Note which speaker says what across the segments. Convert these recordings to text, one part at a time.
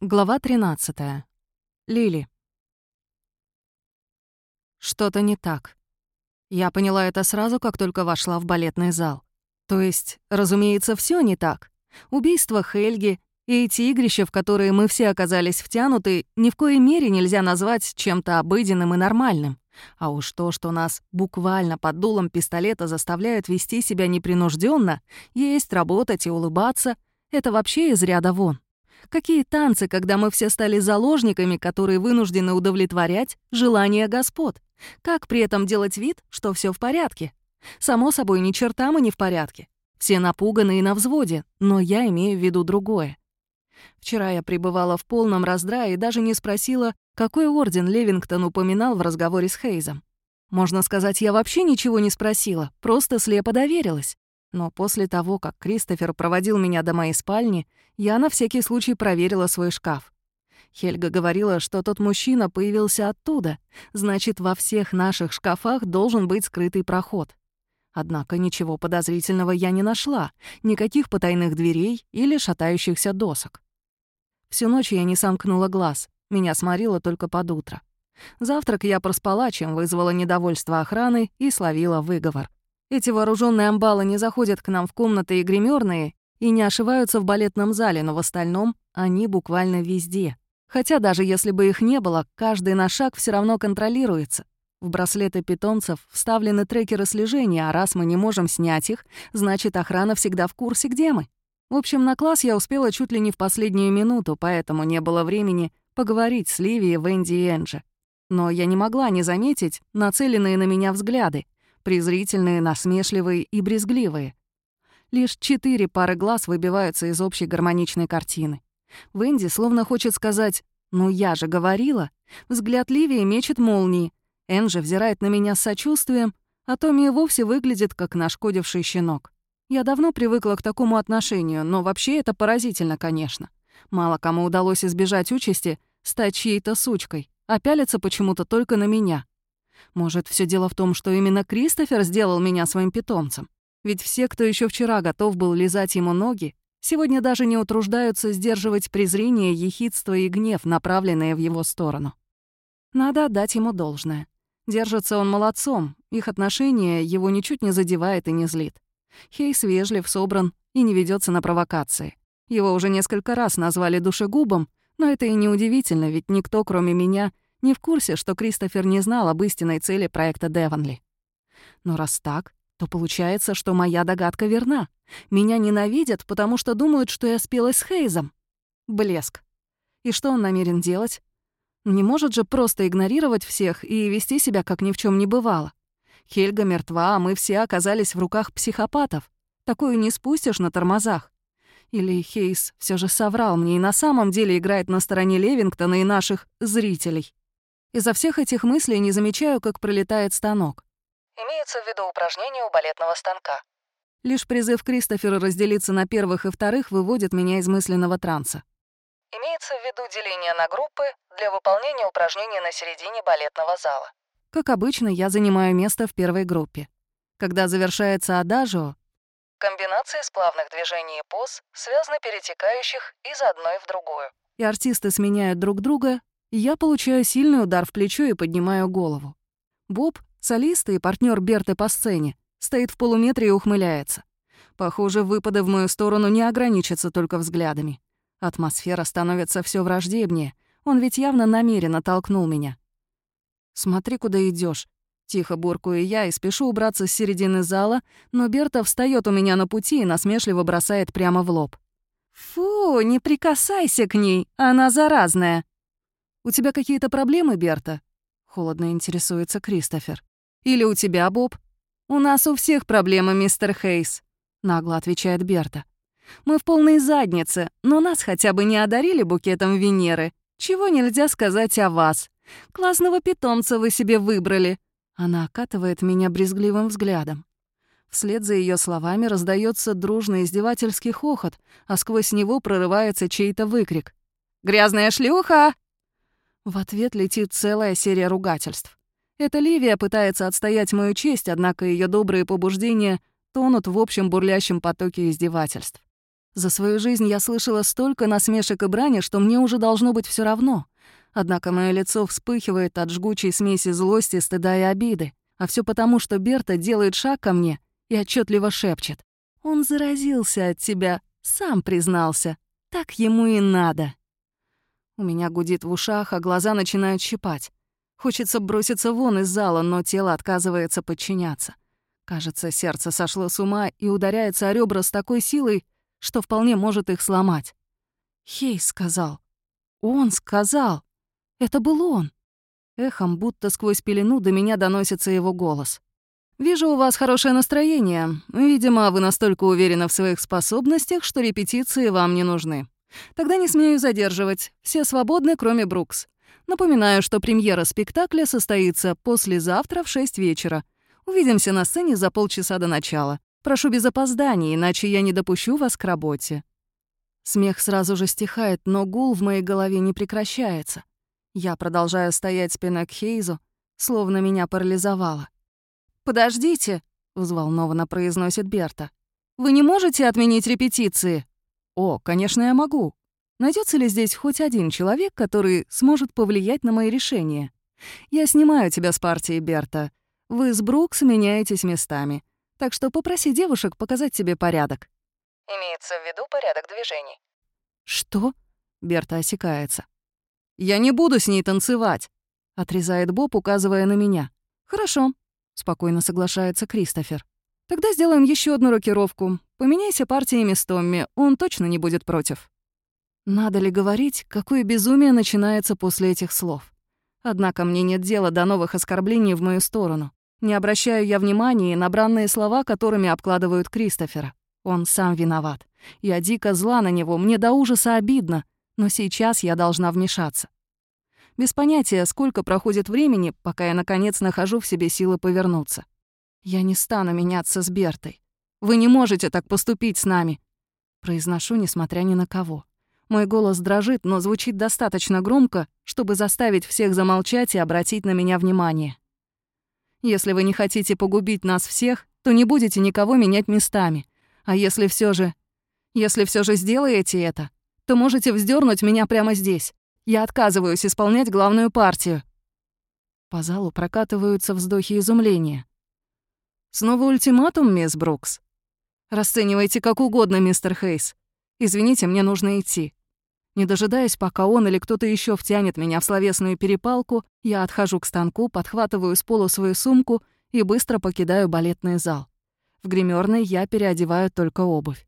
Speaker 1: Глава 13. Лили. Что-то не так. Я поняла это сразу, как только вошла в балетный зал. То есть, разумеется, все не так. Убийство Хельги и эти игрища, в которые мы все оказались втянуты, ни в коей мере нельзя назвать чем-то обыденным и нормальным. А уж то, что нас буквально под дулом пистолета заставляют вести себя непринужденно, есть, работать и улыбаться, это вообще из ряда вон. Какие танцы, когда мы все стали заложниками, которые вынуждены удовлетворять желания господ? Как при этом делать вид, что все в порядке? Само собой, ни черта мы не в порядке. Все напуганы и на взводе, но я имею в виду другое. Вчера я пребывала в полном раздрае и даже не спросила, какой орден Левингтон упоминал в разговоре с Хейзом. Можно сказать, я вообще ничего не спросила, просто слепо доверилась. Но после того, как Кристофер проводил меня до моей спальни, я на всякий случай проверила свой шкаф. Хельга говорила, что тот мужчина появился оттуда, значит, во всех наших шкафах должен быть скрытый проход. Однако ничего подозрительного я не нашла, никаких потайных дверей или шатающихся досок. Всю ночь я не сомкнула глаз, меня сморило только под утро. Завтрак я проспала, чем вызвала недовольство охраны и словила выговор. Эти вооруженные амбалы не заходят к нам в комнаты и гримерные и не ошиваются в балетном зале, но в остальном они буквально везде. Хотя даже если бы их не было, каждый наш шаг все равно контролируется. В браслеты питомцев вставлены трекеры слежения, а раз мы не можем снять их, значит, охрана всегда в курсе, где мы. В общем, на класс я успела чуть ли не в последнюю минуту, поэтому не было времени поговорить с Ливией, Венди и Энджи. Но я не могла не заметить нацеленные на меня взгляды презрительные, насмешливые и брезгливые. Лишь четыре пары глаз выбиваются из общей гармоничной картины. Венди словно хочет сказать «Ну я же говорила». Взгляд Ливии мечет молнии. Энджи взирает на меня с сочувствием, а Томми вовсе выглядит как нашкодивший щенок. Я давно привыкла к такому отношению, но вообще это поразительно, конечно. Мало кому удалось избежать участи стать чьей-то сучкой, а пялиться почему-то только на меня. Может, все дело в том, что именно Кристофер сделал меня своим питомцем? Ведь все, кто еще вчера готов был лизать ему ноги, сегодня даже не утруждаются сдерживать презрение, ехидство и гнев, направленные в его сторону. Надо отдать ему должное. Держится он молодцом, их отношения его ничуть не задевает и не злит. Хейс вежлив, собран и не ведется на провокации. Его уже несколько раз назвали душегубом, но это и не удивительно, ведь никто, кроме меня, не в курсе, что Кристофер не знал об истинной цели проекта Девонли. Но раз так, то получается, что моя догадка верна. Меня ненавидят, потому что думают, что я спелась с Хейзом. Блеск. И что он намерен делать? Не может же просто игнорировать всех и вести себя, как ни в чем не бывало. Хельга мертва, а мы все оказались в руках психопатов. Такую не спустишь на тормозах. Или Хейс все же соврал мне и на самом деле играет на стороне Левингтона и наших зрителей. Из-за всех этих мыслей не замечаю, как пролетает станок.
Speaker 2: Имеется в виду упражнение у балетного станка.
Speaker 1: Лишь призыв Кристофера разделиться на первых и вторых выводит меня из мысленного транса.
Speaker 2: Имеется в виду деление на группы для выполнения упражнений на середине балетного зала.
Speaker 1: Как обычно, я занимаю место в первой группе. Когда завершается адажио,
Speaker 2: Комбинации сплавных движений и поз, связно перетекающих из одной в другую.
Speaker 1: и артисты сменяют друг друга, я получаю сильный удар в плечо и поднимаю голову. Боб, солист и партнер Берты по сцене, стоит в полуметре и ухмыляется. Похоже, выпады в мою сторону не ограничатся только взглядами. Атмосфера становится все враждебнее. Он ведь явно намеренно толкнул меня. «Смотри, куда идешь. Тихо буркую я и спешу убраться с середины зала, но Берта встает у меня на пути и насмешливо бросает прямо в лоб. «Фу, не прикасайся к ней, она заразная!» «У тебя какие-то проблемы, Берта?» — холодно интересуется Кристофер. «Или у тебя, Боб?» «У нас у всех проблемы, мистер Хейс», — нагло отвечает Берта. «Мы в полной заднице, но нас хотя бы не одарили букетом Венеры. Чего нельзя сказать о вас? Классного питомца вы себе выбрали». Она окатывает меня брезгливым взглядом. Вслед за ее словами раздается дружный издевательский хохот, а сквозь него прорывается чей-то выкрик. «Грязная шлюха!» В ответ летит целая серия ругательств. Это Ливия пытается отстоять мою честь, однако ее добрые побуждения тонут в общем бурлящем потоке издевательств. За свою жизнь я слышала столько насмешек и брани, что мне уже должно быть все равно. Однако мое лицо вспыхивает от жгучей смеси злости, стыда и обиды. А все потому, что Берта делает шаг ко мне и отчетливо шепчет. «Он заразился от тебя, сам признался. Так ему и надо». У меня гудит в ушах, а глаза начинают щипать. Хочется броситься вон из зала, но тело отказывается подчиняться. Кажется, сердце сошло с ума и ударяется о ребра с такой силой, что вполне может их сломать. Хей сказал. Он сказал. Это был он. Эхом, будто сквозь пелену, до меня доносится его голос. «Вижу, у вас хорошее настроение. Видимо, вы настолько уверены в своих способностях, что репетиции вам не нужны. Тогда не смею задерживать. Все свободны, кроме Брукс. Напоминаю, что премьера спектакля состоится послезавтра в 6 вечера. Увидимся на сцене за полчаса до начала. Прошу без опозданий, иначе я не допущу вас к работе». Смех сразу же стихает, но гул в моей голове не прекращается. Я продолжаю стоять спиной к Хейзу, словно меня парализовало. «Подождите», — взволнованно произносит Берта. «Вы не можете отменить репетиции?» «О, конечно, я могу. Найдется ли здесь хоть один человек, который сможет повлиять на мои решения? Я снимаю тебя с партии, Берта. Вы с Брукс меняетесь местами. Так что попроси девушек показать тебе порядок».
Speaker 2: Имеется в виду порядок движений.
Speaker 1: «Что?» — Берта осекается. «Я не буду с ней танцевать», — отрезает Боб, указывая на меня. «Хорошо», — спокойно соглашается Кристофер. «Тогда сделаем еще одну рокировку. Поменяйся партиями с Томми, он точно не будет против». Надо ли говорить, какое безумие начинается после этих слов? Однако мне нет дела до новых оскорблений в мою сторону. Не обращаю я внимания на бранные слова, которыми обкладывают Кристофера. Он сам виноват. Я дико зла на него, мне до ужаса обидно но сейчас я должна вмешаться. Без понятия, сколько проходит времени, пока я, наконец, нахожу в себе силы повернуться. Я не стану меняться с Бертой. Вы не можете так поступить с нами. Произношу, несмотря ни на кого. Мой голос дрожит, но звучит достаточно громко, чтобы заставить всех замолчать и обратить на меня внимание. Если вы не хотите погубить нас всех, то не будете никого менять местами. А если все же... Если все же сделаете это, то можете вздернуть меня прямо здесь. Я отказываюсь исполнять главную партию». По залу прокатываются вздохи изумления. «Снова ультиматум, мисс Брукс?» «Расценивайте как угодно, мистер Хейс. Извините, мне нужно идти». Не дожидаясь, пока он или кто-то еще втянет меня в словесную перепалку, я отхожу к станку, подхватываю с пола свою сумку и быстро покидаю балетный зал. В гримерной я переодеваю только обувь.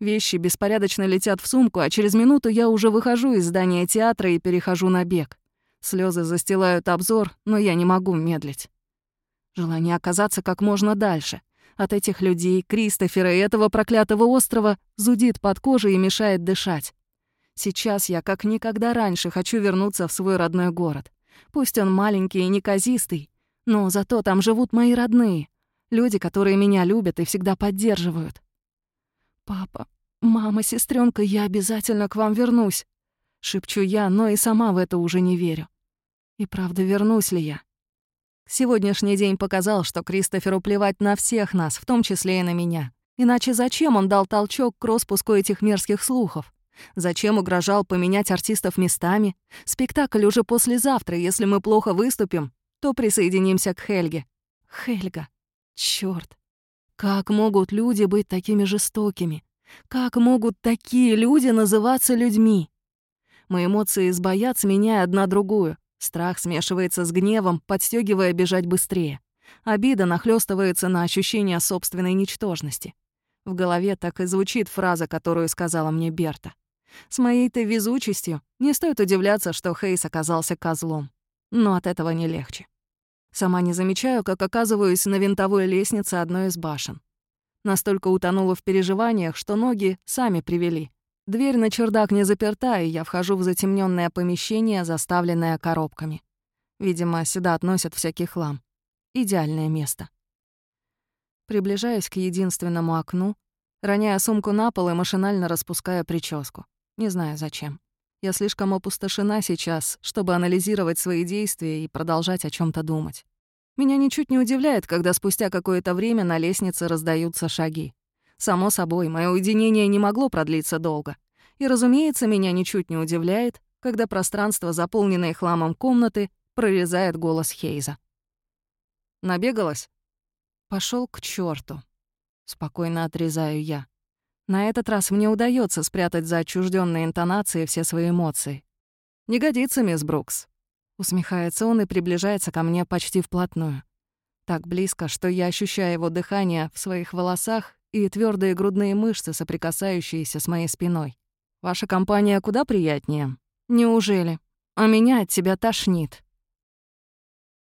Speaker 1: Вещи беспорядочно летят в сумку, а через минуту я уже выхожу из здания театра и перехожу на бег. Слезы застилают обзор, но я не могу медлить. Желание оказаться как можно дальше. От этих людей, Кристофера и этого проклятого острова зудит под кожей и мешает дышать. Сейчас я как никогда раньше хочу вернуться в свой родной город. Пусть он маленький и неказистый, но зато там живут мои родные, люди, которые меня любят и всегда поддерживают. «Папа, мама, сестренка, я обязательно к вам вернусь!» Шепчу я, но и сама в это уже не верю. И правда, вернусь ли я? Сегодняшний день показал, что Кристоферу плевать на всех нас, в том числе и на меня. Иначе зачем он дал толчок к распуску этих мерзких слухов? Зачем угрожал поменять артистов местами? Спектакль уже послезавтра, если мы плохо выступим, то присоединимся к Хельге. Хельга. Чёрт. Как могут люди быть такими жестокими? Как могут такие люди называться людьми? Мои эмоции сбоят, сменяя одна другую. Страх смешивается с гневом, подстегивая бежать быстрее. Обида нахлестывается на ощущение собственной ничтожности. В голове так и звучит фраза, которую сказала мне Берта. С моей-то везучестью не стоит удивляться, что Хейс оказался козлом. Но от этого не легче. Сама не замечаю, как оказываюсь на винтовой лестнице одной из башен. Настолько утонула в переживаниях, что ноги сами привели. Дверь на чердак не заперта, и я вхожу в затемненное помещение, заставленное коробками. Видимо, сюда относят всякий хлам. Идеальное место. Приближаюсь к единственному окну, роняя сумку на пол и машинально распуская прическу. Не знаю зачем. Я слишком опустошена сейчас, чтобы анализировать свои действия и продолжать о чем то думать. Меня ничуть не удивляет, когда спустя какое-то время на лестнице раздаются шаги. Само собой, мое уединение не могло продлиться долго. И, разумеется, меня ничуть не удивляет, когда пространство, заполненное хламом комнаты, прорезает голос Хейза. «Набегалась?» Пошел к черту. Спокойно отрезаю я. На этот раз мне удается спрятать за отчужденной интонацией все свои эмоции. «Не годится, мисс Брукс», — усмехается он и приближается ко мне почти вплотную. Так близко, что я ощущаю его дыхание в своих волосах и твердые грудные мышцы, соприкасающиеся с моей спиной. «Ваша компания куда приятнее?» «Неужели? А меня от тебя тошнит».